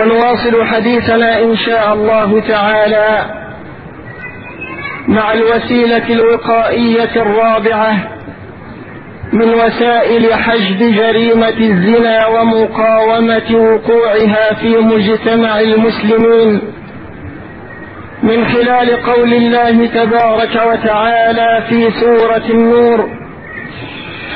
ونواصل حديثنا إن شاء الله تعالى مع الوسيلة الوقائية الرابعة من وسائل حشد جريمة الزنا ومقاومة وقوعها في مجتمع المسلمين. من خلال قول الله تبارك وتعالى في سورة النور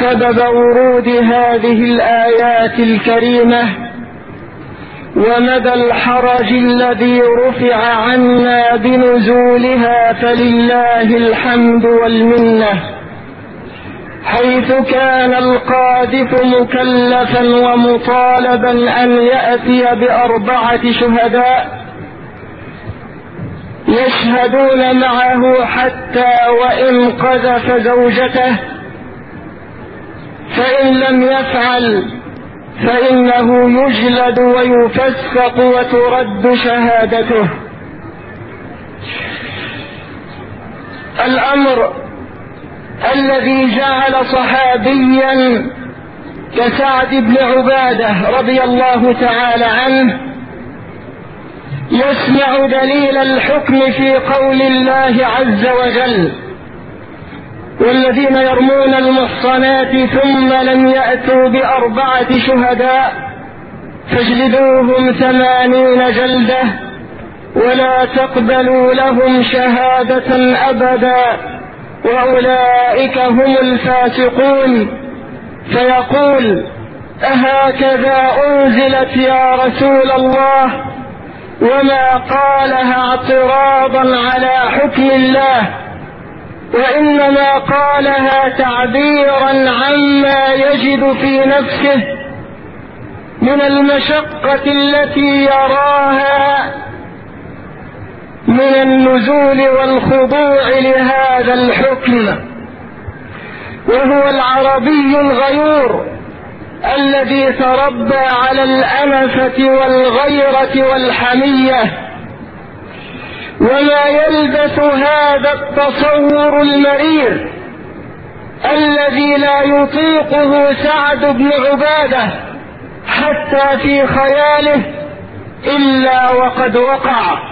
سبب ورود هذه الآيات الكريمة ومدى الحرج الذي رفع عنا بنزولها فلله الحمد والمنة. حيث كان القاذف مكلفا ومطالبا أن يأتي بأربعة شهداء يشهدون معه حتى وإن قذف زوجته فإن لم يفعل فإنه يجلد ويفسق وترد شهادته. الأمر الذي جعل صحابيا كسعد بن عبادة رضي الله تعالى عنه يسمع دليل الحكم في قول الله عز وجل والذين يرمون المحصنات ثم لم يأتوا بأربعة شهداء فاجلدوهم ثمانين جلدة ولا تقبلوا لهم شهادة أبدا وأولئك هم الفاسقون. فيقول أهكذا أنزلت يا رسول الله وما قالها اعتراضا على حكم الله وإنما قالها تعبيرا عما يجد في نفسه من المشقة التي يراها من النزول والخضوع لهذا الحكم. وهو العربي الغيور الذي تربى على الأنفة والغيرة والحمية. وما يلبس هذا التصور المرير الذي لا يطيقه سعد بن عبادة حتى في خياله إلا وقد وقع.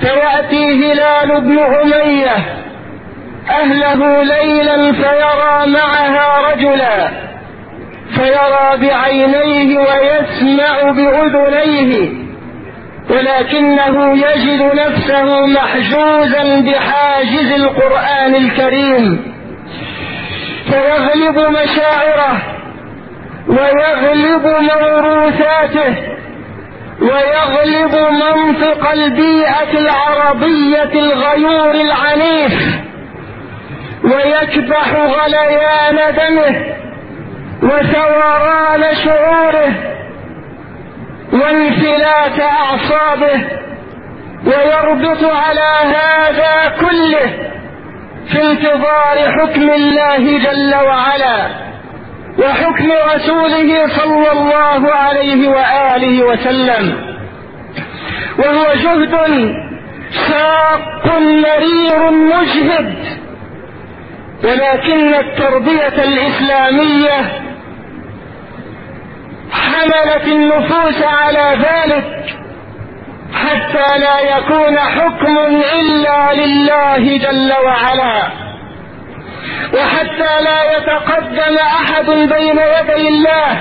فيأتي هلال بن أمية أهله ليلا فيرى معها رجلا فيرى بعينيه ويسمع بأذنيه. ولكنه يجد نفسه محجوزا بحاجز القرآن الكريم. فيغلب مشاعره ويغلب موروثاته ويغلب منطق البيئة العربية الغيور العنيف ويكبح غليان دمه وثوران شعوره. وانفلات أعصابه ويربط على هذا كله في انتظار حكم الله جل وعلا وحكم رسوله صلى الله عليه وآله وسلم. وهو جهد شاق مرير مجهد. ولكن التربية الإسلامية حملت النفوس على ذلك حتى لا يكون حكم إلا لله جل وعلا. وحتى لا يتقدم أحد بين يدي الله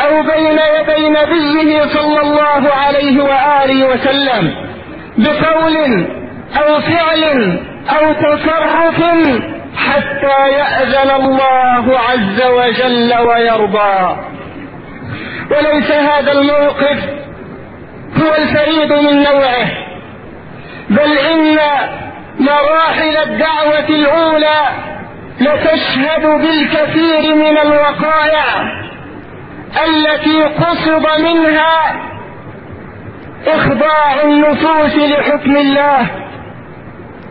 أو بين يدي نبيه صلى الله عليه وآله وسلم بقول أو فعل أو تصرف حتى يأذن الله عز وجل ويرضى. وليس هذا الموقف هو الفريد من نوعه بل إن مراحل الدعوة الأولى لتشهد بالكثير من الوقائع التي قصد منها إخضاع النفوس لحكم الله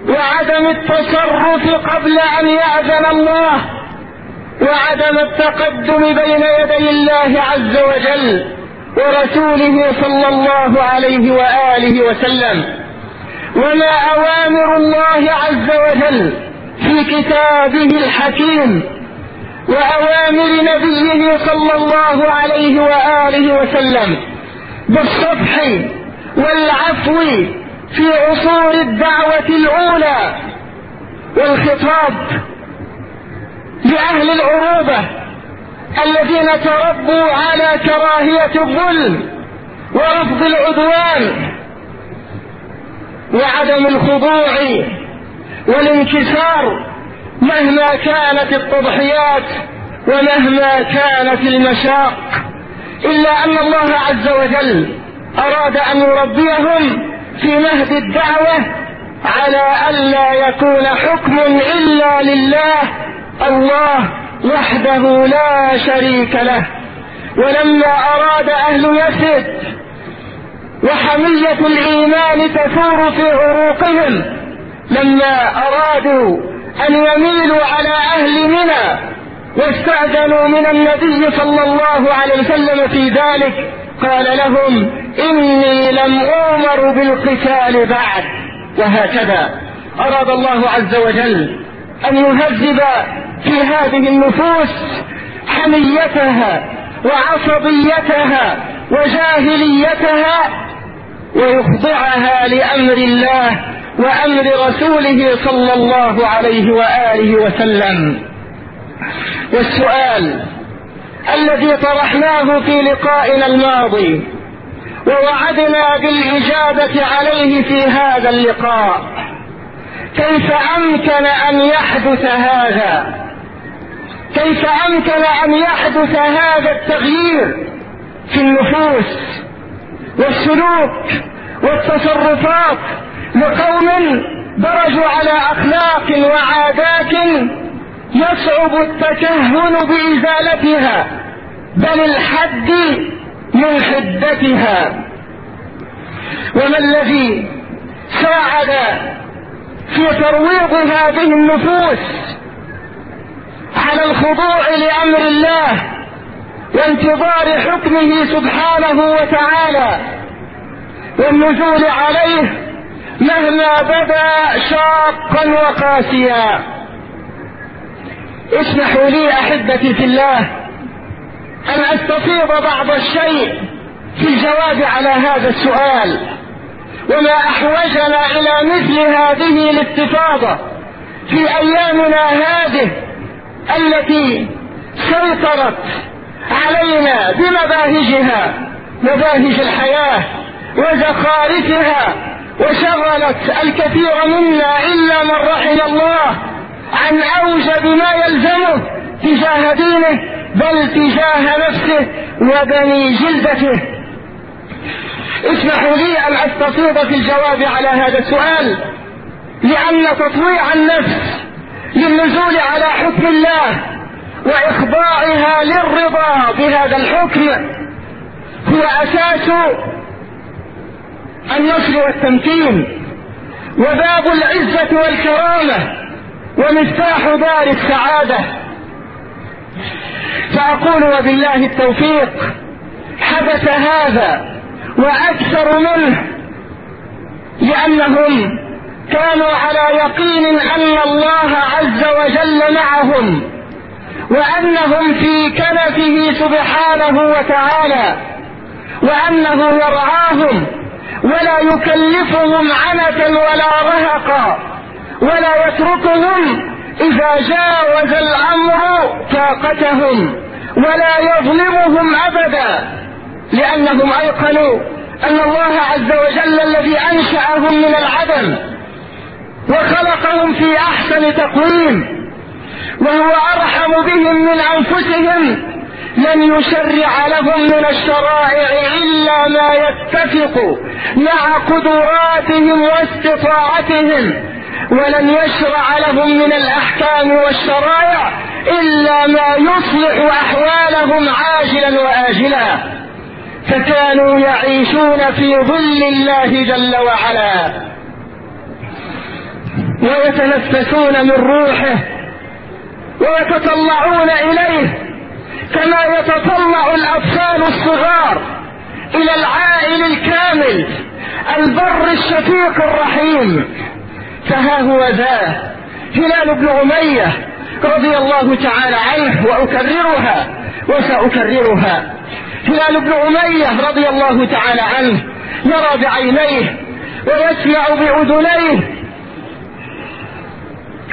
وعدم التصرف قبل أن يأذن الله. وعدم التقدم بين يدي الله عز وجل ورسوله صلى الله عليه وآله وسلم وما أوامر الله عز وجل في كتابه الحكيم وأوامر نبيه صلى الله عليه وآله وسلم بالصفح والعفو في عصور الدعوة الأولى والخطاب لأهل العروبة الذين تربوا على كراهية الظلم ورفض العدوان وعدم الخضوع والانكسار مهما كانت التضحيات ومهما كانت المشاق. إلا أن الله عز وجل أراد أن يربيهم في مهد الدعوة على ألا يكون حكم إلا لله الله وحده لا شريك له ولما أراد أهل يثرب وحمية الإيمان تثور في عروقهم لما أرادوا أن يميلوا على أهل منى واستأذنوا من النبي صلى الله عليه وسلم في ذلك قال لهم إني لم أؤمر بالقتال بعد. وهكذا أراد الله عز وجل أن يهذب في هذه النفوس حميتها وعصبيتها وجاهليتها ويخضعها لأمر الله وأمر رسوله صلى الله عليه وآله وسلم. والسؤال الذي طرحناه في لقائنا الماضي ووعدنا بالإجابة عليه في هذا اللقاء. كيف أمكن أن يحدث هذا؟ كيف أمكن أن يحدث هذا التغيير في النفوس والسلوك والتصرفات لقوم درجوا على أخلاق وعادات يصعب التكهن بإزالتها بل الحد من حدتها. وما الذي ساعد في ترويض هذه النفوس على الخضوع لأمر الله وانتظار حكمه سبحانه وتعالى والنزول عليه مهما بدا شاقا وقاسيا. اسمحوا لي أحبتي في الله أن أستفيض بعض الشيء في الجواب على هذا السؤال. وما أحوجنا إلى مثل هذه الاستفاضه في أيامنا هذه التي سيطرت علينا بمباهجها مباهج الحياة وزخارفها وشغلت الكثير منا إلا من رحم الله عن أوجب ما يلزمه تجاه دينه بل تجاه نفسه وبني جلدته. اسمحوا لي أن أستفيض في الجواب على هذا السؤال لأن تطويع النفس للنزول على حكم الله وإخضاعها للرضا بهذا الحكم هو أساس النصر والتمكين وباب العزة والكرامة ومفتاح دار السعادة. فأقول وبالله التوفيق حدث هذا وأكثر منه لأنهم كانوا على يقين أن الله عز وجل معهم وأنهم في كنفه سبحانه وتعالى وأنه يرعاهم ولا يكلفهم عنة ولا رهقا ولا يتركهم إذا جاوز الأمر طاقتهم ولا يظلمهم أبدا. لأنهم أيقنوا أن الله عز وجل الذي أنشأهم من العدم وخلقهم في أحسن تقويم وهو أرحم بهم من أنفسهم لن يشرع لهم من الشرائع إلا ما يتفق مع قدراتهم واستطاعتهم ولن يشرع لهم من الأحكام والشرائع إلا ما يصلح أحوالهم عاجلا واجلا. فكانوا يعيشون في ظل الله جل وعلا. ويتنفسون من روحه. ويتطلعون إليه كما يتطلع الأطفال الصغار إلى العائل الكامل البر الشفيق الرحيم. فها هو ذا. هلال بن أمية رضي الله تعالى عنه وأكررها وسأكررها. هلال بن أمية رضي الله تعالى عنه يرى بعينيه ويسمع بأذنيه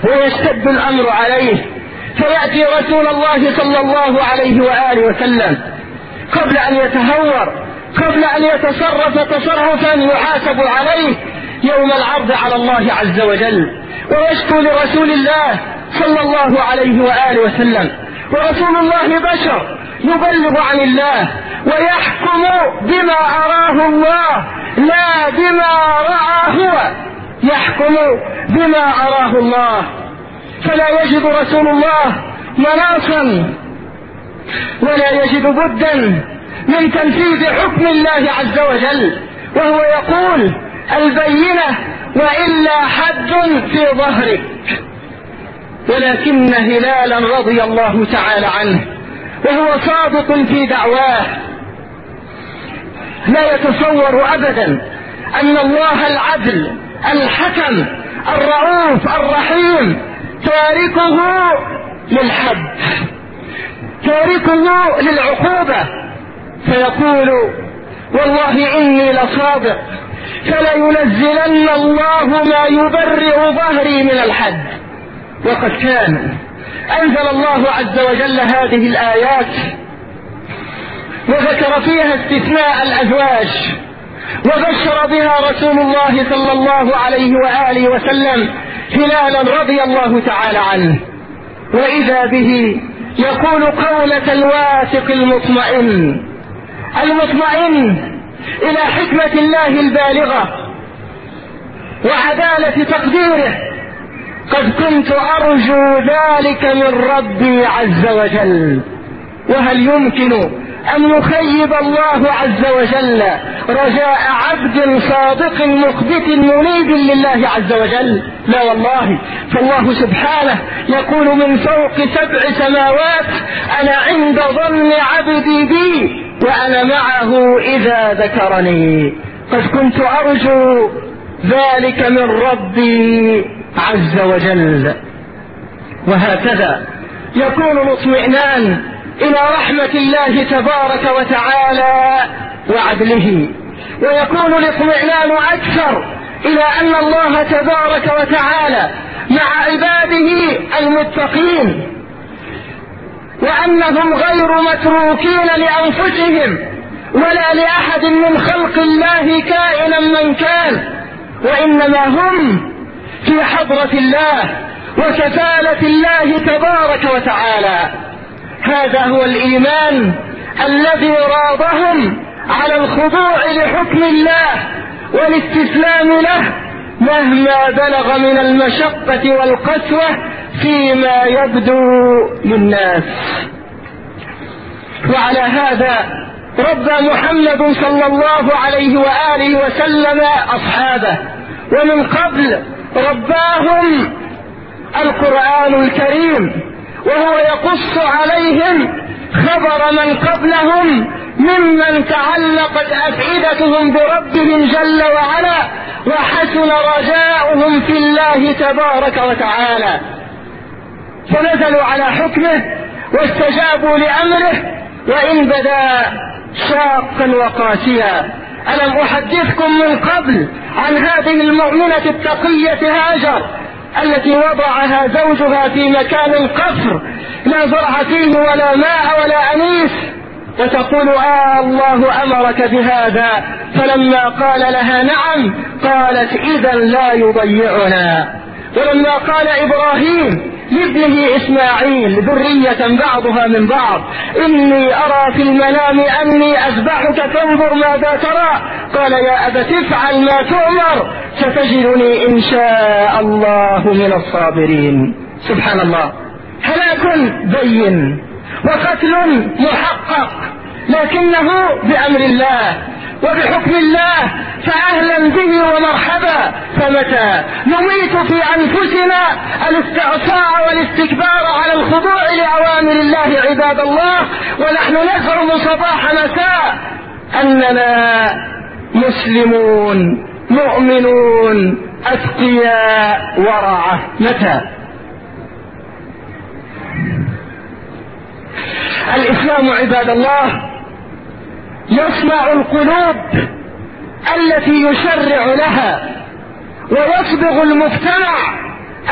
ويشتد الأمر عليه فيأتي رسول الله صلى الله عليه وآله وسلم قبل أن يتهور قبل أن يتصرف تصرفا يحاسب عليه يوم العرض على الله عز وجل ويشكو لرسول الله صلى الله عليه وآله وسلم. ورسول الله بشر يبلغ عن الله ويحكم بما أراه الله لا بما رأى هو. يحكم بما أراه الله. فلا يجد رسول الله مناصا ولا يجد بدا من تنفيذ حكم الله عز وجل وهو يقول البينة وإلا حد في ظهرك ولكن هلالا رضي الله تعالى عنه وهو صادق في دعواه. لا يتصور أبدا أن الله العدل الحكم الرؤوف الرحيم تاركه للحد تاركه للعقوبة. فيقول والله إني لصادق فلينزلن الله ما يبرئ ظهري من الحد. وقد كان أنزل الله عز وجل هذه الآيات وذكر فيها استثناء الأزواج وبشر بها رسول الله صلى الله عليه وآله وسلم هلالا رضي الله تعالى عنه. وإذا به يقول قولة الواثق المطمئن. المطمئن إلى حكمة الله البالغة وعدالة تقديره. قد كنت أرجو ذلك من ربي عز وجل. وهل يمكن أن يخيب الله عز وجل رجاء عبد صادق مخبت منيب لله عز وجل؟ لا والله. فالله سبحانه يقول من فوق سبع سماوات أنا عند ظن عبدي بي وأنا معه إذا ذكرني. قد كنت أرجو ذلك من ربي. عز وجل. وهكذا يكون الاطمئنان إلى رحمة الله تبارك وتعالى وعدله. ويكون الاطمئنان أكثر إلى أن الله تبارك وتعالى مع عباده المتقين. وأنهم غير متروكين لأنفسهم ولا لأحد من خلق الله كائنا من كان. وإنما هم في حضرة الله وكفالة الله تبارك وتعالى. هذا هو الإيمان الذي راضهم على الخضوع لحكم الله والاستسلام له مهما بلغ من المشقة والقسوة فيما يبدو للناس. وعلى هذا ربى محمد صلى الله عليه وآله وسلم أصحابه. ومن قبل رباهم القرآن الكريم وهو يقص عليهم خبر من قبلهم ممن تعلقت أفئدتهم بربهم جل وعلا وحسن رجاؤهم في الله تبارك وتعالى. فنزلوا على حكمه واستجابوا لأمره وإن بدا شاقا وقاسيا. ألم أحدثكم من قبل عن هذه المؤمنه التقية هاجر التي وضعها زوجها في مكان قفر لا زرع فيه ولا ماء ولا أنيس؟ وتقول آه الله أمرك بهذا. فلما قال لها نعم قالت إذا لا يضيعنا. ولما قال إبراهيم لابنه إسماعيل ذرية بعضها من بعض. إني أرى في المنام أني أذبحك فانظر ماذا ترى. قال يا أبت افعل ما تؤمر. ستجدني إن شاء الله من الصابرين. سبحان الله. هلاك بين وقتل محقق لكنه بأمر الله. وبحكم الله فأهلا به ومرحبا فمتى؟ نميت في أنفسنا الاستعصاء والاستكبار على الخضوع لأوامر الله عباد الله ونحن نزعم صباح مساء أننا مسلمون مؤمنون أتقياء ورعة متى؟ الإسلام عباد الله يصنع القلوب التي يشرع لها ويصبغ المجتمع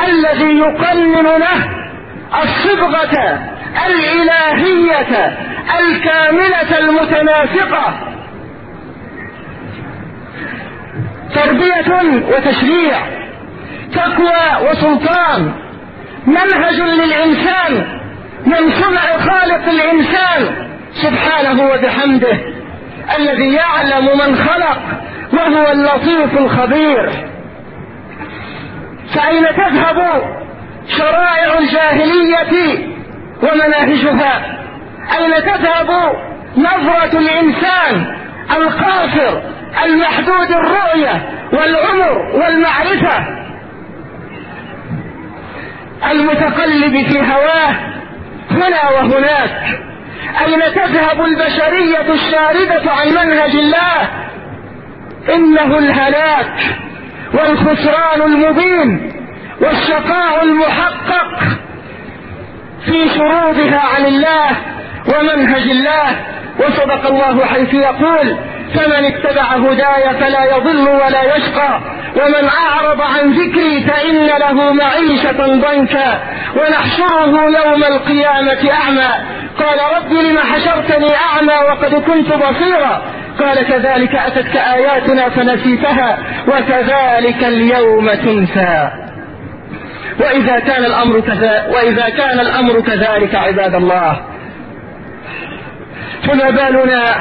الذي يقنن له الصبغة الإلهية الكاملة المتناسقة. تربية وتشريع تقوى وسلطان منهج للإنسان من صنع خالق الإنسان سبحانه وبحمده. الذي يعلم من خلق وهو اللطيف الخبير. فأين تذهب شرائع الجاهلية ومناهجها؟ أين تذهب نظرة الإنسان القاصر المحدود الرؤية والعمر والمعرفة؟ المتقلب في هواه هنا وهناك. أين تذهب البشرية الشاردة عن منهج الله؟ إنه الهلاك والخسران المبين والشقاء المحقق في شروطها عن الله ومنهج الله. وصدق الله حيث يقول فمن اتبع هداي فلا يضل ولا يشقى ومن أعرض عن ذكري فإن له معيشة ضنكا ونحشره يوم القيامة أعمى. قال رب لم حشرتني أعمى وقد كنت بصيرا؟ قال كذلك أتتك آياتنا فنسيتها وكذلك اليوم تنسى. وإذا كان الأمر كذا وإذا كان الأمر كذلك عباد الله. فما بالنا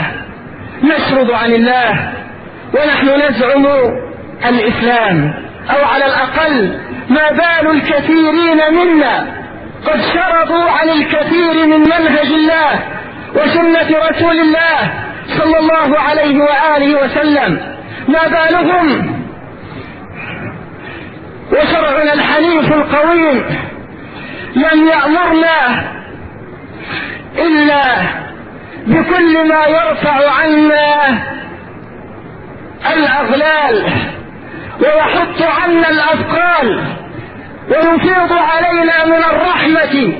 نشرد عن الله ونحن نزعم الإسلام أو على الأقل ما بال الكثيرين منا قد شربوا عن الكثير من منهج الله وسنة رسول الله صلى الله عليه وآله وسلم. ما بالهم وشرعنا الحنيف القويم لم يأمرنا إلا بكل ما يرفع عنا الأغلال ويحط عنا الأثقال. ويفيض علينا من الرحمة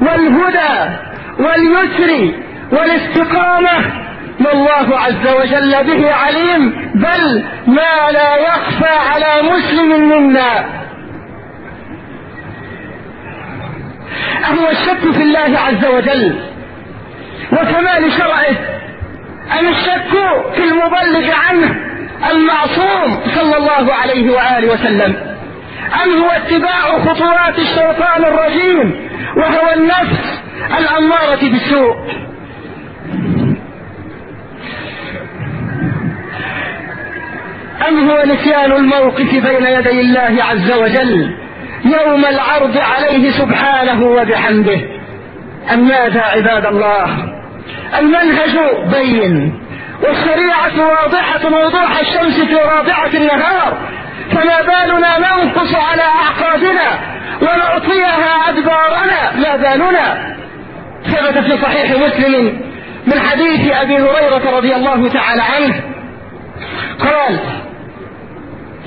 والهدى واليسر والاستقامة. ما الله عز وجل به عليم. بل ما لا يخفى على مسلم منا. أهو الشك في الله عز وجل. وكمال شرعه. أم الشك في المبلغ عنه المعصوم صلى الله عليه وآله وسلم؟ أم هو اتباع خطوات الشيطان الرجيم وهو النفس الأمارة بالسوء؟ أم هو نسيان الموقف بين يدي الله عز وجل يوم العرض عليه سبحانه وبحمده؟ أم ماذا عباد الله؟ المنهج بين والشريعة واضحة وضوح الشمس في رابعة النهار فما بالنا ننقص على أعقابنا ونعطيها أدبارنا ما بالنا؟ ثبت في صحيح مسلم من حديث أبي هريرة رضي الله تعالى عنه قال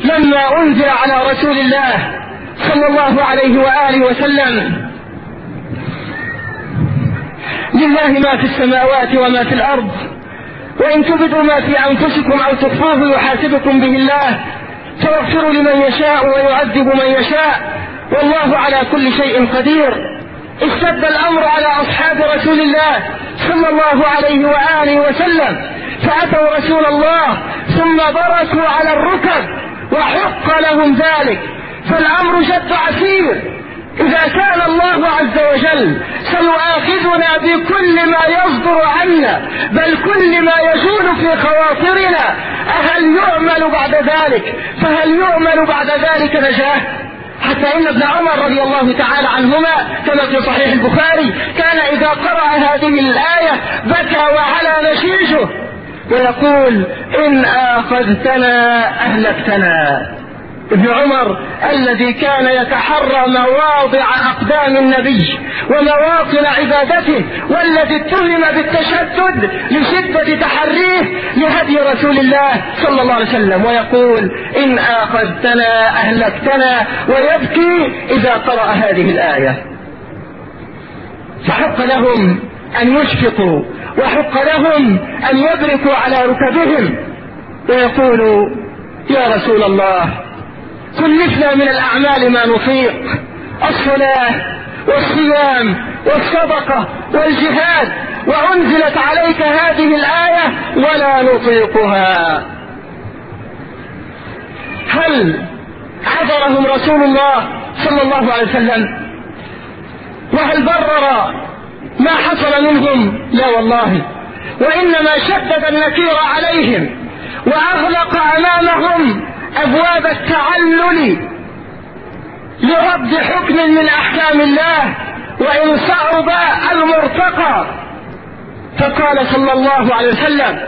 لما أنزل على رسول الله صلى الله عليه وآله وسلم لله ما في السماوات وما في الأرض وإن تبدوا ما في أنفسكم أو تخفوه يحاسبكم به الله فيغفر لمن يشاء ويعذب من يشاء. والله على كل شيء قدير. اشتد الأمر على أصحاب رسول الله صلى الله عليه وآله وسلم. فأتوا رسول الله ثم بركوا على الركب وحق لهم ذلك. فالأمر جد عسير. إذا كان الله عز وجل سيؤاخذنا بكل ما يصدر عنا بل كل ما يجول في خواطرنا أهل يؤمل بعد ذلك؟ فهل يؤمل بعد ذلك نجاة؟ حتى إن ابن عمر رضي الله تعالى عنهما كما في صحيح البخاري كان إذا قرأ هذه الآية بكى وعلى نشيجه ويقول إن آخذتنا أهلكتنا. ابن عمر الذي كان يتحرى مواضع أقدام النبي ومواطن عبادته والذي اتهم بالتشدد لشدة تحريه لهدي رسول الله صلى الله عليه وسلم ويقول إن آخذتنا أهلكتنا ويبكي إذا قرأ هذه الآية. فحق لهم أن يشفقوا وحق لهم أن يبركوا على ركبهم. ويقولوا يا رسول الله كلفنا من الأعمال ما نطيق الصلاة والصيام والصدقة والجهاد وأنزلت عليك هذه الآية ولا نطيقها. هل عذرهم رسول الله صلى الله عليه وسلم؟ وهل برر ما حصل منهم؟ لا والله. وإنما شدد النكير عليهم وأغلق أمامهم أبواب التعلل لرد حكم من أحكام الله وإن صعب المرتقى. فقال صلى الله عليه وسلم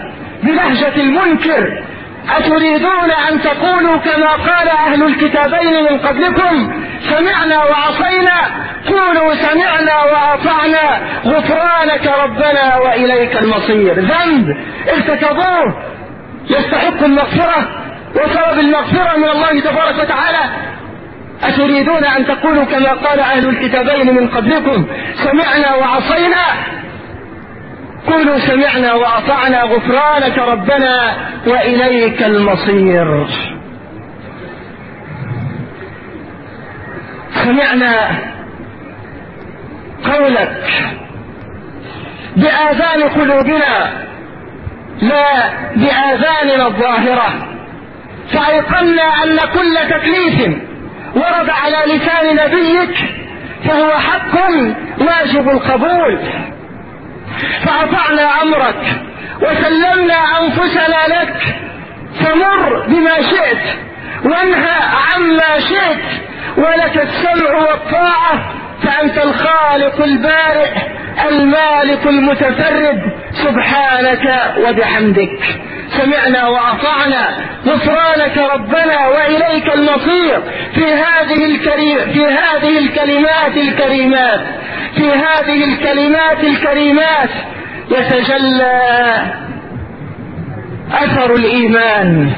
بلهجة المنكر أتريدون أن تقولوا كما قال أهل الكتابين من قبلكم سمعنا وعصينا قولوا سمعنا وأطعنا غفرانك ربنا وإليك المصير. ذنب ارتكبوه يستحق المغفرة. وطلب المغفرة من الله تبارك وتعالى. أتريدون أن تقولوا كما قال أهل الكتابين من قبلكم سمعنا وعصينا. قولوا سمعنا وأطعنا غفرانك ربنا وإليك المصير. سمعنا قولك بآذان قلوبنا لا بآذاننا الظاهرة. فأيقنا أن كل تكليف ورد على لسان نبيك فهو حق واجب القبول. فأطعنا أمرك وسلمنا أنفسنا لك فمر بما شئت وانهى عما شئت ولك السمع والطاعة فأنت الخالق البارئ المالك المتفرد. سبحانك وبحمدك. سمعنا وأطعنا. غفرانك ربنا وإليك المصير. في هذه الكريم في هذه الكلمات الكريمات. في هذه الكلمات الكريمات يتجلى أثر الإيمان.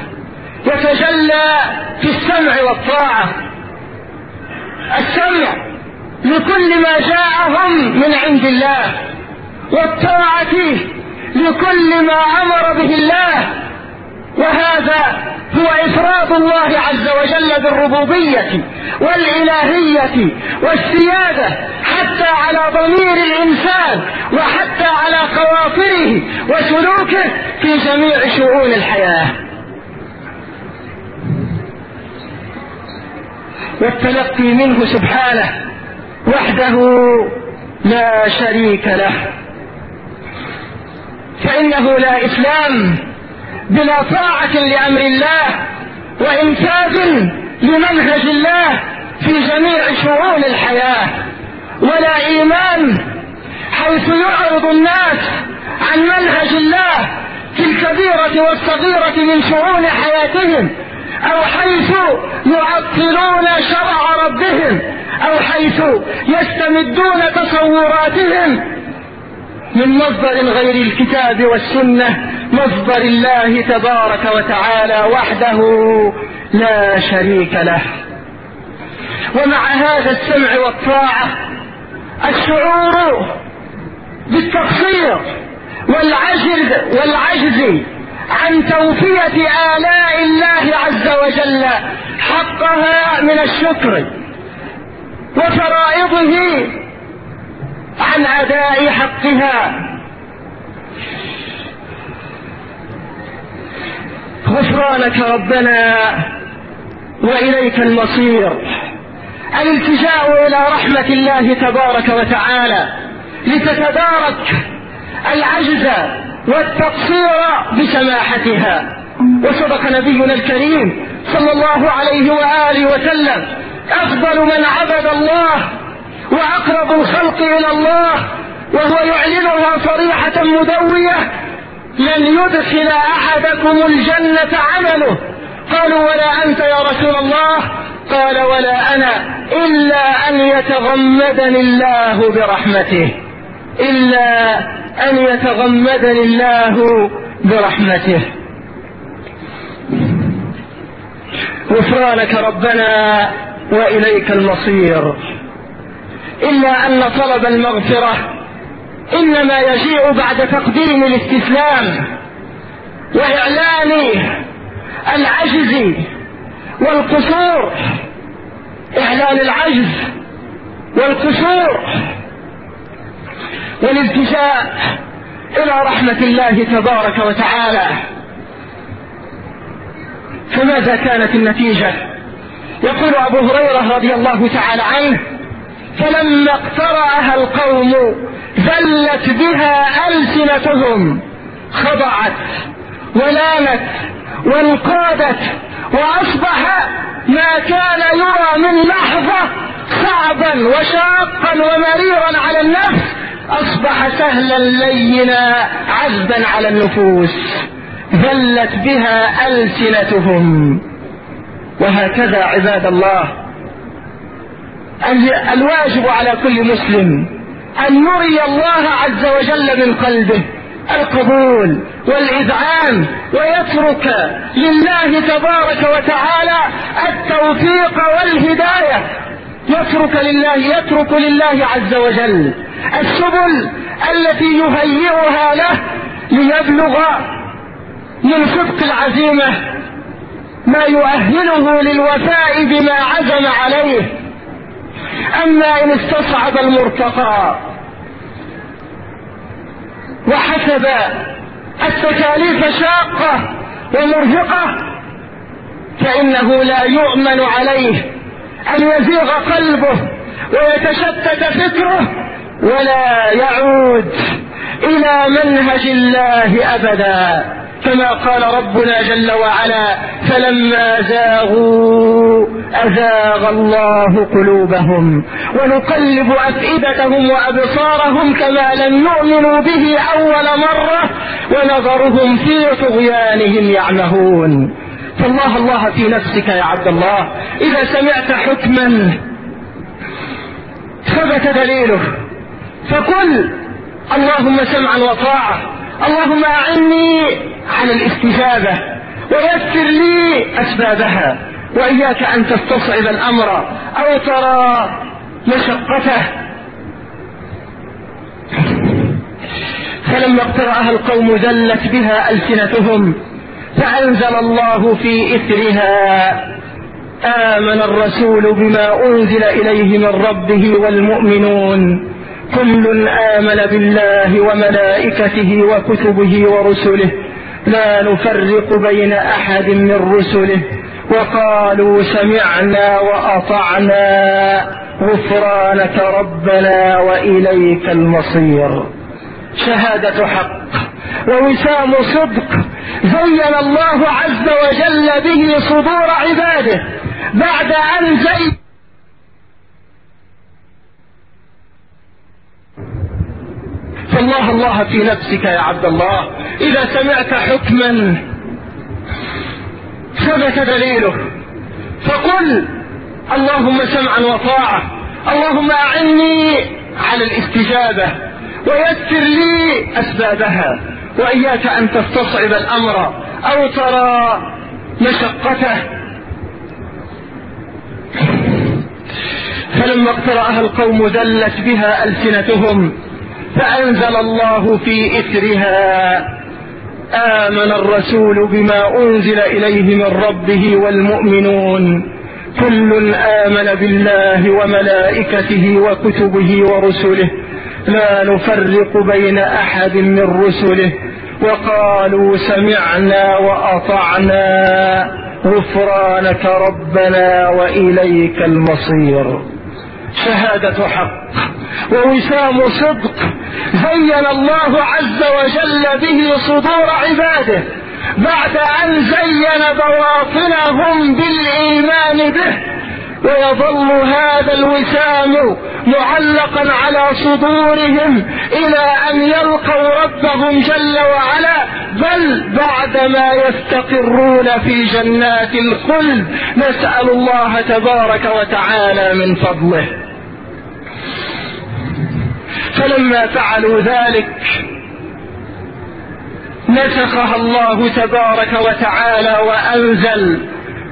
يتجلى في السمع والطاعة. السمع لكل ما جاءهم من عند الله والطاعة لكل ما أمر به الله. وهذا هو إفراد الله عز وجل بالربوبية والإلهية والسيادة حتى على ضمير الإنسان وحتى على خواطره وسلوكه في جميع شؤون الحياة. والتلقي منه سبحانه وحده لا شريك له. فإنه لا إسلام بلا طاعة لأمر الله وإنفاذ لمنهج الله في جميع شؤون الحياة ولا إيمان حيث يعرض الناس عن منهج الله في الكبيرة والصغيرة من شؤون حياتهم. أو حيث يعطلون شرع ربهم أو حيث يستمدون تصوراتهم من مصدر غير الكتاب والسنة مصدر الله تبارك وتعالى وحده لا شريك له. ومع هذا السمع والطاعة الشعور بالتقصير والعجز والعجز عن توفية آلاء الله عز وجل حقها من الشكر وفرائضه عن أداء حقها. غفرانك ربنا وإليك المصير. الالتجاء إلى رحمة الله تبارك وتعالى لتتدارك العجز والتقصير بسماحتها. وصدق نبينا الكريم صلى الله عليه وآله وسلم أفضل من عبد الله وأقرب الخلق إلى الله وهو يعلنها صريحة مدوية لن يدخل أحدكم الجنة عمله. قالوا ولا أنت يا رسول الله؟ قال ولا أنا إلا أن يتغمدني الله برحمته. إلا أن يتغمدني الله برحمته. غفرانك ربنا وإليك المصير. إلا أن طلب المغفرة. إنما يجيء بعد تقديم الاستسلام وإعلان العجز والقصور. إعلان العجز والقصور. والالتجاء إلى رحمة الله تبارك وتعالى. فماذا كانت النتيجة؟ يقول أبو هريرة رضي الله تعالى عنه فلما اقترأها القوم ذلت بها ألسنتهم خضعت ولانت وانقادت وأصبح ما كان يرى من لحظة صعبا وشاقا ومريرا على النفس أصبح سهلا لينا عذبا على النفوس ذلت بها ألسنتهم. وهكذا عباد الله الواجب على كل مسلم أن يري الله عز وجل من قلبه القبول والإذعان ويترك لله تبارك وتعالى التوفيق والهداية. يترك لله يترك لله عز وجل السبل التي يهيئها له ليبلغ من صدق العزيمة ما يؤهله للوفاء بما عزم عليه. أما إن استصعب المرتقى وحسب التكاليف شاقة ومرهقة فإنه لا يؤمن عليه. أن يزيغ قلبه ويتشتت فكره ولا يعود إلى منهج الله أبدا كما قال ربنا جل وعلا فلما زاغوا أزاغ الله قلوبهم ونقلب أفئدتهم وأبصارهم كما لم يؤمنوا به أول مرة ونظرهم في طغيانهم يعمهون. فالله الله في نفسك يا عبد الله. إذا سمعت حكما ثبت دليله. فقل اللهم سمعا وطاعة. اللهم أعني على الاستجابة ويسر لي أسبابها. وإياك أن تستصعب الأمر. أو ترى مشقته. فلما اقترأها القوم ذلت بها ألسنتهم. فأنزل الله في إثرها آمن الرسول بما أنزل إليه من ربه والمؤمنون كل آمن بالله وملائكته وكتبه ورسله لا نفرق بين أحد من رسله وقالوا سمعنا وأطعنا غفرانك ربنا وإليك المصير. شهادة حق ووسام صدق زين الله عز وجل به صدور عباده بعد أن زين فالله الله في نفسك يا عبد الله. إذا سمعت حكما ثبت دليله. فقل اللهم سمعا وطاعة اللهم أعني على الاستجابة ويسر لي أسبابها. وإياك أن تستصعب الأمر أو ترى مشقته. فلما اقترأها القوم ذلت بها ألسنتهم فأنزل الله في إثرها آمن الرسول بما أنزل إليه من ربه والمؤمنون. كل آمن بالله وملائكته وكتبه ورسله. لا نفرق بين أحد من رسله. وقالوا سمعنا وأطعنا غفرانك ربنا وإليك المصير. شهادة حق ووسام صدق زين الله عز وجل به صدور عباده بعد أن زين بواطنهم بالإيمان به. ويظل هذا الوسام معلقا على صدورهم إلى أن يلقوا ربهم جل وعلا بل بعدما يستقرون في جنات الخلد نسأل الله تبارك وتعالى من فضله. فلما فعلوا ذلك نسخها الله تبارك وتعالى وأنزل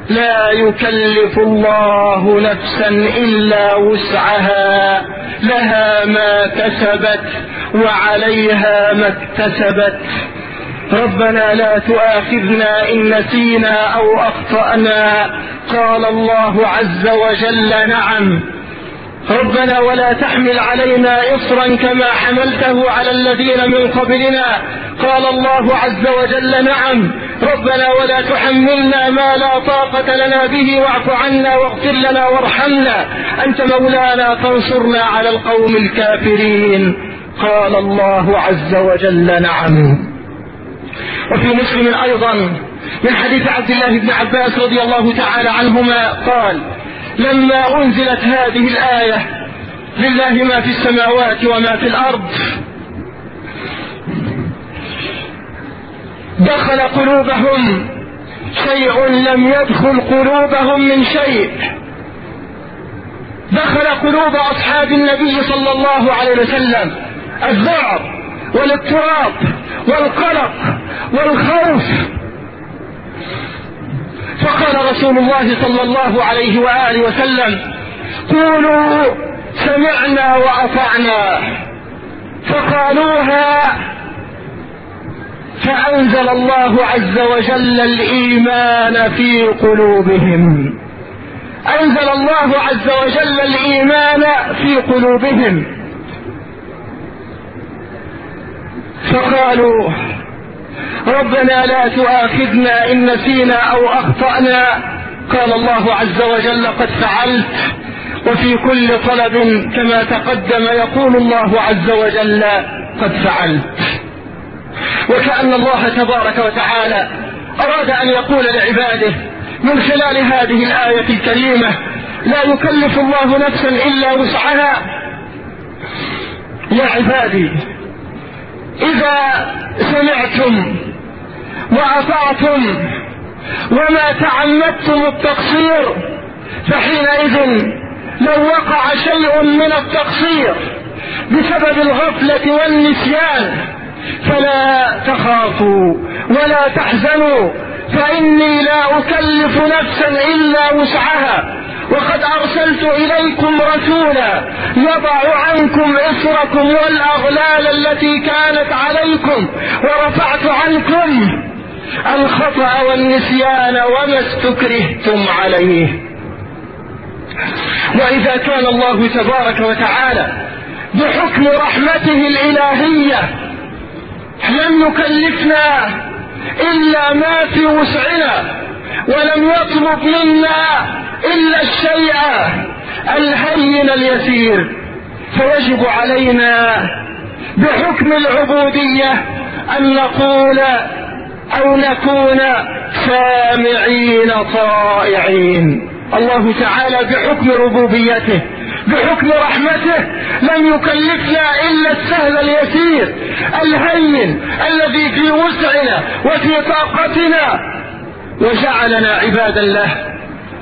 لا يكلف الله نفسا إلا وسعها لها ما كسبت وعليها ما اكتسبت. ربنا لا تؤاخذنا إن نسينا أو أخطأنا. قال الله عز وجل نعم. ربنا ولا تحمل علينا إصرا كما حملته على الذين من قبلنا. قال الله عز وجل نعم. ربنا ولا تحملنا ما لا طاقة لنا به واعف عنا واغفر لنا وارحمنا. أنت مولانا فانصرنا على القوم الكافرين. قال الله عز وجل نعم. وفي مسلم أيضا من حديث عبد الله بن عباس رضي الله تعالى عنهما قال لما أنزلت هذه الآية لله ما في السماوات وما في الأرض. دخل قلوبهم شيء لم يدخل قلوبهم من شيء. دخل قلوب أصحاب النبي صلى الله عليه وسلم الذعر والاضطراب والقلق والخوف. فقال رسول الله صلى الله عليه وآله وسلم قولوا سمعنا وأطعنا. فقالوها فأنزل الله عز وجل الإيمان في قلوبهم. أنزل الله عز وجل الإيمان في قلوبهم. فقالوا ربنا لا تؤاخذنا إن نسينا أو أخطأنا. قال الله عز وجل قد فعلت. وفي كل طلب كما تقدم يقول الله عز وجل قد فعلت. وكأن الله تبارك وتعالى أراد أن يقول لعباده من خلال هذه الآية الكريمة لا يكلف الله نفسا إلا وسعها. يا عبادي إذا سمعتم وأطعتم وما تعمدتم التقصير فحينئذ لو وقع شيء من التقصير بسبب الغفلة والنسيان فلا تخافوا ولا تحزنوا فإني لا أكلف نفسا إلا وسعها. وقد أرسلت إليكم رسولا يضع عنكم إصركم والأغلال التي كانت عليكم ورفعت عنكم الخطأ والنسيان وما استكرهتم عليه. وإذا كان الله تبارك وتعالى بحكم رحمته الإلهية لم يكلفنا إلا ما في وسعنا. ولم يطلب منا إلا الشيء الهين اليسير. فيجب علينا بحكم العبودية أن نقول أو نكون سامعين طائعين. الله تعالى بحكم ربوبيته بحكم رحمته لم يكلفنا إلا السهل اليسير الهين الذي في وسعنا وفي طاقتنا. وجعلنا عبادا له.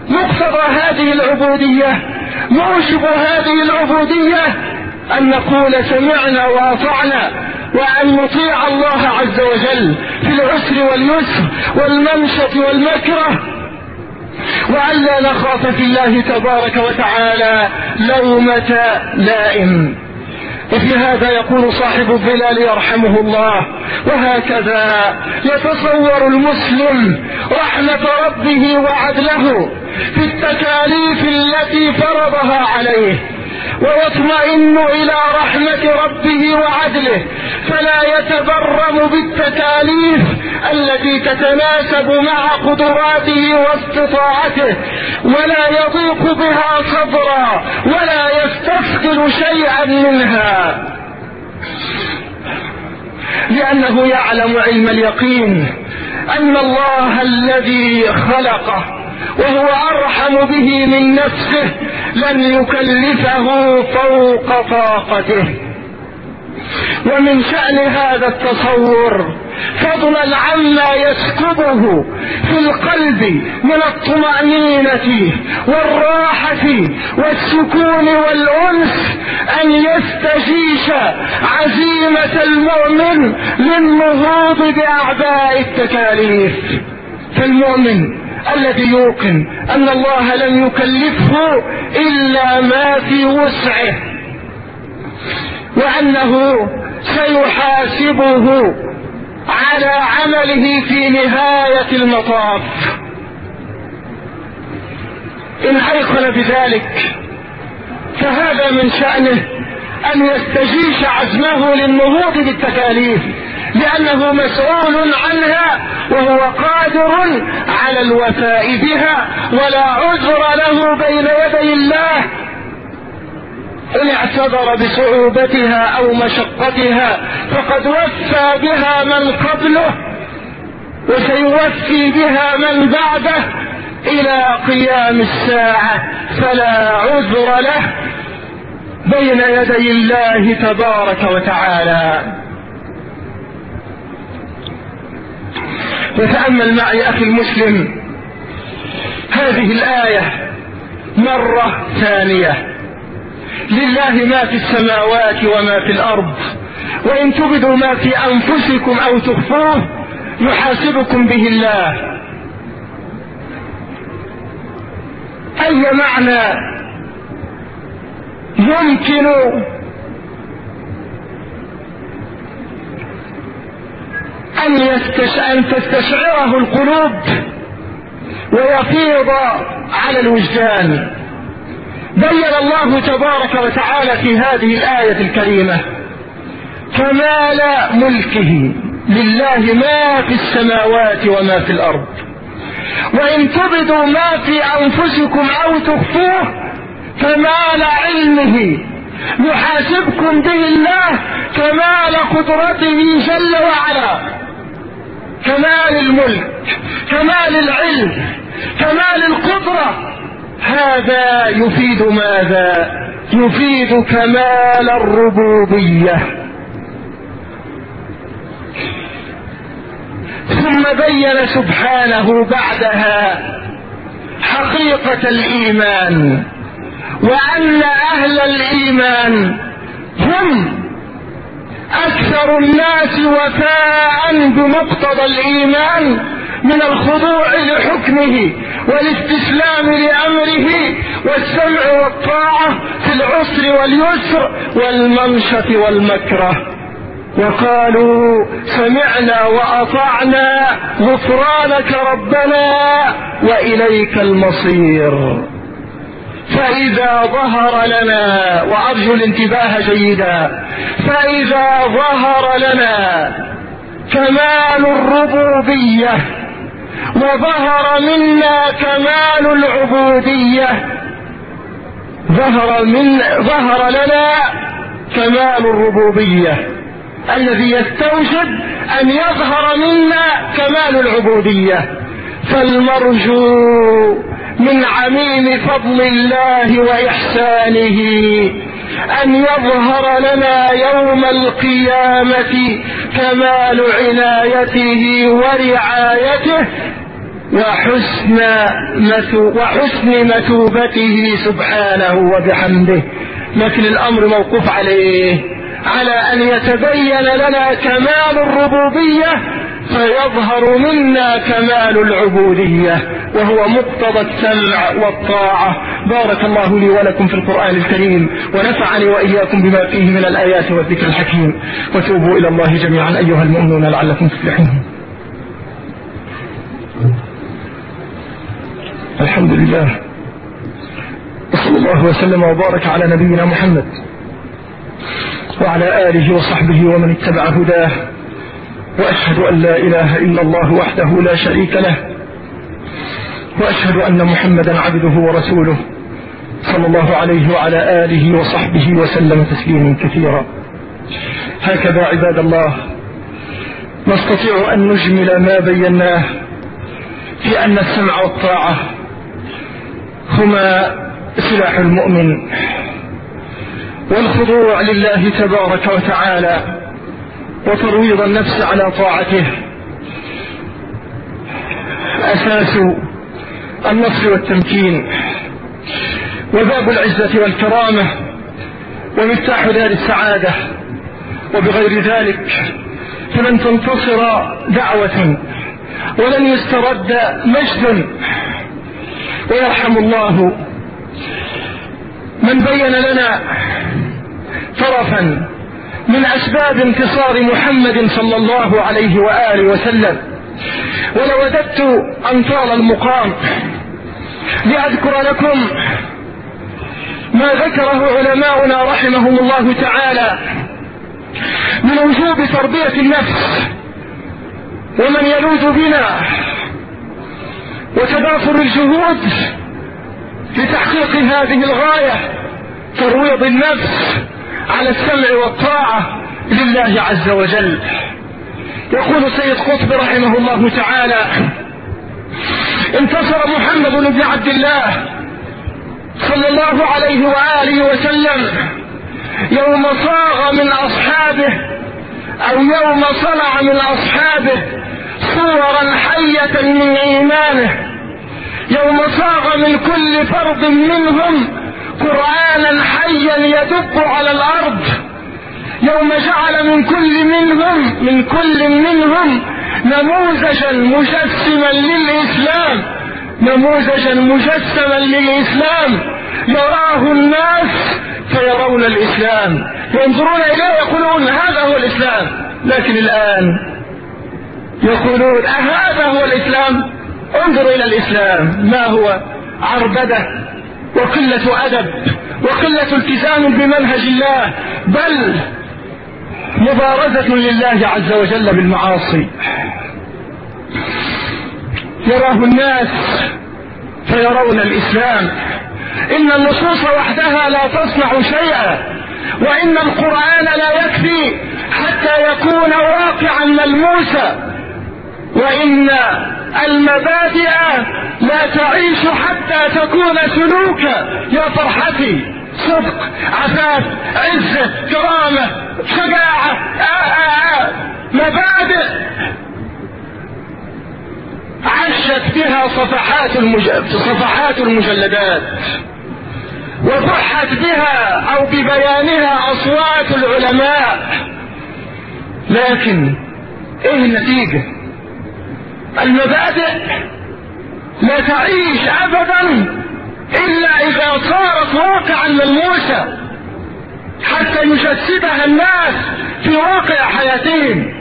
مقتضى هذه العبودية موجب هذه العبودية أن نقول سمعنا وأطعنا وأن نطيع الله عز وجل في العسر واليسر والمنشة والمكره. وألا نخاف في الله تبارك وتعالى لومة لائم. وفي هذا يقول صاحب الظلال يرحمه الله. وهكذا يتصور المسلم رحمة ربه وعدله في التكاليف التي فرضها عليه. ويطمئن إلى رحمة ربه وعدله فلا يتبرم بالتكاليف التي تتناسب مع قدراته واستطاعته ولا يضيق بها صدرا ولا يستثقل شيئا منها. لأنه يعلم علم اليقين أن الله الذي خلقه وهو أرحم به من نفسه لن يكلفه فوق طاقته. ومن شأن هذا التصور فضلا عما يسكبه في القلب من الطمأنينة والراحة والسكون والأنس أن يستجيش عزيمة المؤمن للنهوض بأعباء التكاليف. فالمؤمن الذي يوقن أن الله لم يكلفه إلا ما في وسعه وأنه سيحاسبه على عمله في نهاية المطاف. إن أيقن بذلك فهذا من شأنه أن يستجيش عزمه للنهوض بالتكاليف. لأنه مسؤول عنها وهو قادر على الوفاء بها ولا عذر له بين يدي الله. إن اعتذر بصعوبتها أو مشقتها فقد وفى بها من قبله وسيوفي بها من بعده إلى قيام الساعة. فلا عذر له بين يدي الله تبارك وتعالى. وتأمل معي أخي المسلم. هذه الآية مرة ثانية. لله ما في السماوات وما في الأرض. وإن تبدوا ما في أنفسكم أو تخفوه يحاسبكم به الله. أي معنى يمكن أن, يستش... أن تستشعره القلوب ويفيض على الوجدان. بين الله تبارك وتعالى في هذه الآية الكريمة كمال ملكه لله ما في السماوات وما في الأرض. وإن تبدوا ما في أنفسكم أو تخفوه كمال علمه يحاسبكم به الله كمال قدرته جل وعلا. كمال الملك كمال العلم كمال القدرة. هذا يفيد ماذا؟ يفيد كمال الربوبية. ثم بين سبحانه بعدها حقيقة الإيمان وأن أهل الإيمان هم أكثر الناس وفاء بمقتضى الإيمان من الخضوع لحكمه والاستسلام لأمره والسمع والطاعة في العسر واليسر والمنشة والمكره. وقالوا سمعنا وأطعنا غفرانك ربنا وإليك المصير. فإذا ظهر لنا وأرجو الانتباه جيدا فإذا ظهر لنا كمال الربوبية وظهر منا كمال العبودية ظهر من ظهر لنا كمال الربوبية. الذي يستوجب أن يظهر منا كمال العبودية. فالمرجو من عميم فضل الله وإحسانه أن يظهر لنا يوم القيامة كمال عنايته ورعايته وحسن وحسن مثوبته سبحانه وبحمده. لكن الأمر موقوف عليه. على أن يتبين لنا كمال الربوبية فيظهر منا كمال العبودية وهو مقتضى السمع والطاعة. بارك الله لي ولكم في القرآن الكريم ونفعني وإياكم بما فيه من الآيات والذكر الحكيم. وتوبوا إلى الله جميعا أيها المؤمنون لعلكم تفلحون. الحمد لله. وصلى صلى الله وسلم وبارك على نبينا محمد وعلى آله وصحبه ومن اتبع هداه. وأشهد أن لا إله إلا الله وحده لا شريك له. وأشهد أن محمدا عبده ورسوله صلى الله عليه وعلى آله وصحبه وسلم تسليما كثيرا. هكذا عباد الله نستطيع أن نجمل ما بيناه في أن السمع والطاعة هما سلاح المؤمن والخضوع لله تبارك وتعالى وترويض النفس على طاعته. أساس النصر والتمكين. وباب العزة والكرامة ومفتاح دار السعادة. وبغير ذلك فلن تنتصر دعوة ولن يسترد مجد. ويرحم الله من بين لنا طرفا من أسباب انتصار محمد صلى الله عليه وآله وسلم. ولوددت أن طال المقام لأذكر لكم ما ذكره علماؤنا رحمهم الله تعالى من وجوب تربية النفس ومن يلوذ بنا وتضافر الجهود لتحقيق هذه الغاية ترويض النفس على السمع والطاعة لله عز وجل. يقول سيد قطب رحمه الله تعالى انتصر محمد بن عبد الله صلى الله عليه وآله وسلم يوم صاغ من أصحابه أو يوم صنع من أصحابه صورا حية من إيمانه. يوم صاغ من كل فرد منهم قرآنا حيا يدب على الأرض يوم جعل من كل منهم من كل منهم نموذجا مجسما للإسلام نموذجا مجسما للإسلام. يراه الناس فيرون الإسلام. ينظرون إليه يقولون هذا هو الإسلام. لكن الآن يقولون أهذا هو الإسلام. انظر إلى الإسلام. ما هو؟ عربدة. وقلة أدب وقلة التزام بمنهج الله بل مبارزة لله عز وجل بالمعاصي. يراه الناس فيرون الإسلام. إن النصوص وحدها لا تصنع شيئا وإن القرآن لا يكفي حتى يكون واقعا ملموسا. وإن المبادئ لا تعيش حتى تكون سلوكا يا فرحتي صدق عفاف عزة كرامة شجاعة آآ آآ مبادئ عشت بها صفحات. صفحات المجلدات وضحت بها أو ببيانها أصوات العلماء لكن إيه النتيجة المبادئ لا تعيش ابدا إلا إذا صارت واقعا ملموسة حتى يجسدها الناس في واقع حياتهم.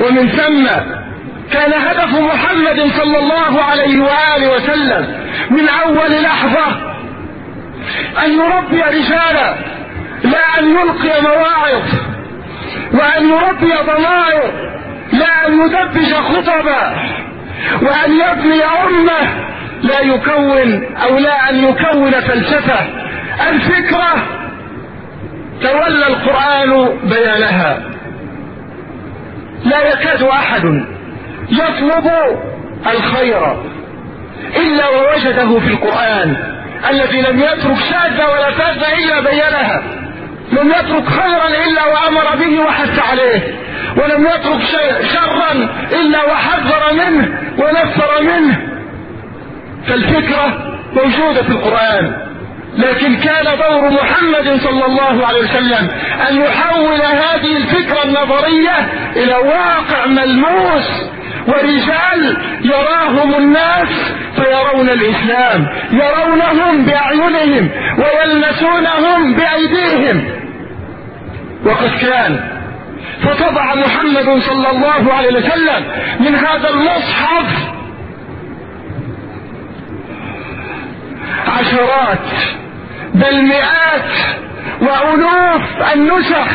ومن ثم كان هدف محمد صلى الله عليه وآله وسلم من أول لحظة أن يربي رجالا لا أن يلقي مواعظ وأن يربي ضمائر لا أن يدبج خطبا. وأن يبني أمة لا يكون أو لا أن يكون فلسفة. الفكرة تولى القرآن بيانها. لا يكاد أحد يطلب الخير إلا ووجده في القرآن الذي لم يترك شاذة ولا فاذة إلا بينها لم يترك خيرا إلا وأمر به وحث عليه ولم يترك شرا إلا وحذر منه ونفر منه. فالفكرة موجودة في القرآن لكن كان دور محمد صلى الله عليه وسلم أن يحول هذه الفكرة النظرية إلى واقع ملموس ورجال يراهم الناس فيرون الإسلام يرونهم بأعينهم ويلمسونهم بأيديهم. وقد كان. فطبع محمد صلى الله عليه وسلم من هذا المصحف عشرات بل مئات وألوف النسخ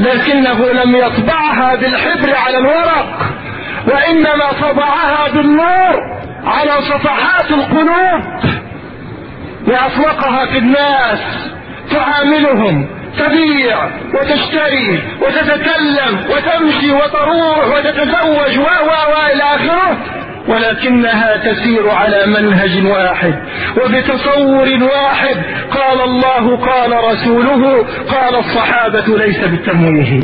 لكنه لم يطبعها بالحبر على الورق وإنما طبعها بالنور على صفحات القلوب وأطلقها في الناس تعاملهم تبيع وتشتري وتتكلم وتمشي وتروح وتتزوج و و والى آخره ولكنها تسير على منهج واحد. وبتصور واحد قال الله قال رسوله قال الصحابة ليس بالتمويه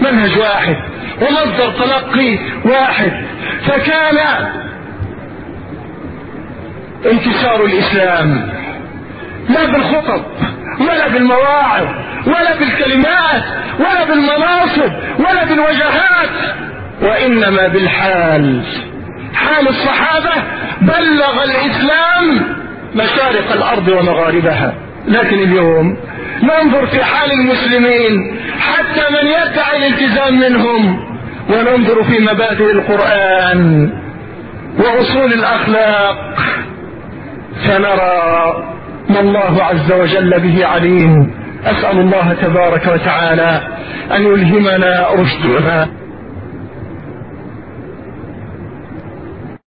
منهج واحد. ومصدر تلقي واحد. فكان انتصار الإسلام. لا بالخطب ولا بالمواعظ ولا بالكلمات ولا بالمناصب ولا بالوجهات وإنما بالحال. حال الصحابة بلغ الإسلام مشارق الأرض ومغاربها. لكن اليوم ننظر في حال المسلمين حتى من يدعي الالتزام منهم وننظر في مبادئ القرآن وأصول الأخلاق. فنرى ما الله عز وجل به عليم. أسأل الله تبارك وتعالى أن يلهمنا رشدنا.